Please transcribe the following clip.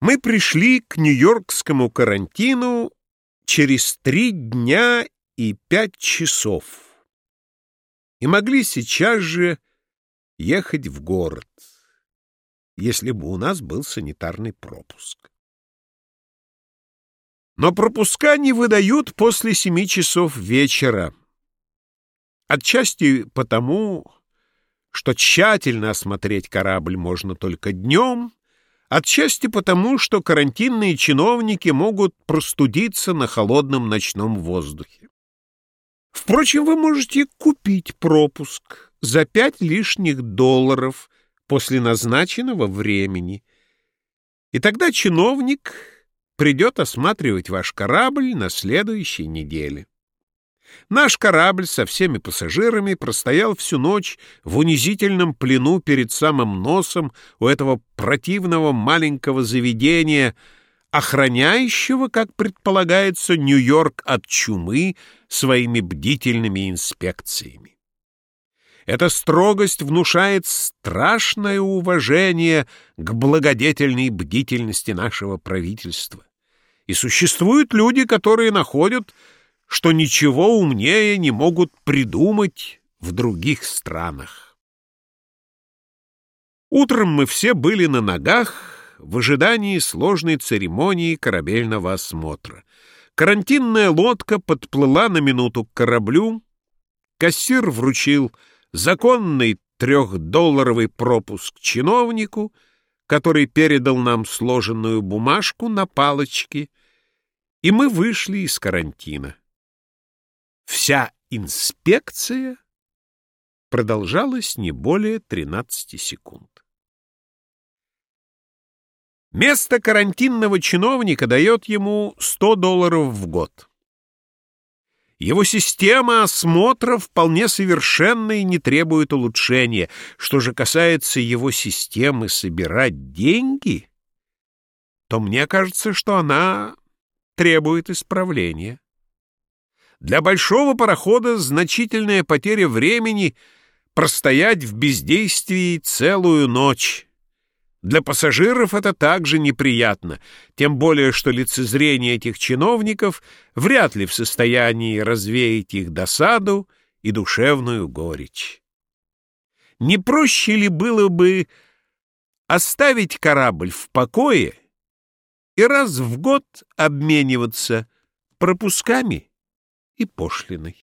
Мы пришли к нью-йоркскому карантину через три дня и пять часов и могли сейчас же ехать в город, если бы у нас был санитарный пропуск. Но пропуска не выдают после семи часов вечера. Отчасти потому, что тщательно осмотреть корабль можно только днем, отчасти потому, что карантинные чиновники могут простудиться на холодном ночном воздухе. Впрочем, вы можете купить пропуск за пять лишних долларов после назначенного времени, и тогда чиновник придет осматривать ваш корабль на следующей неделе. Наш корабль со всеми пассажирами простоял всю ночь в унизительном плену перед самым носом у этого противного маленького заведения, охраняющего, как предполагается, Нью-Йорк от чумы своими бдительными инспекциями. Эта строгость внушает страшное уважение к благодетельной бдительности нашего правительства. И существуют люди, которые находят, что ничего умнее не могут придумать в других странах. Утром мы все были на ногах в ожидании сложной церемонии корабельного осмотра. Карантинная лодка подплыла на минуту к кораблю, кассир вручил законный трехдолларовый пропуск чиновнику, который передал нам сложенную бумажку на палочке, и мы вышли из карантина. Вся инспекция продолжалась не более 13 секунд. Место карантинного чиновника дает ему 100 долларов в год. Его система осмотра вполне совершенна и не требует улучшения. Что же касается его системы собирать деньги, то мне кажется, что она требует исправления. Для большого парохода значительная потеря времени простоять в бездействии целую ночь. Для пассажиров это также неприятно, тем более что лицезрение этих чиновников вряд ли в состоянии развеять их досаду и душевную горечь. Не проще ли было бы оставить корабль в покое и раз в год обмениваться пропусками и пошлиной?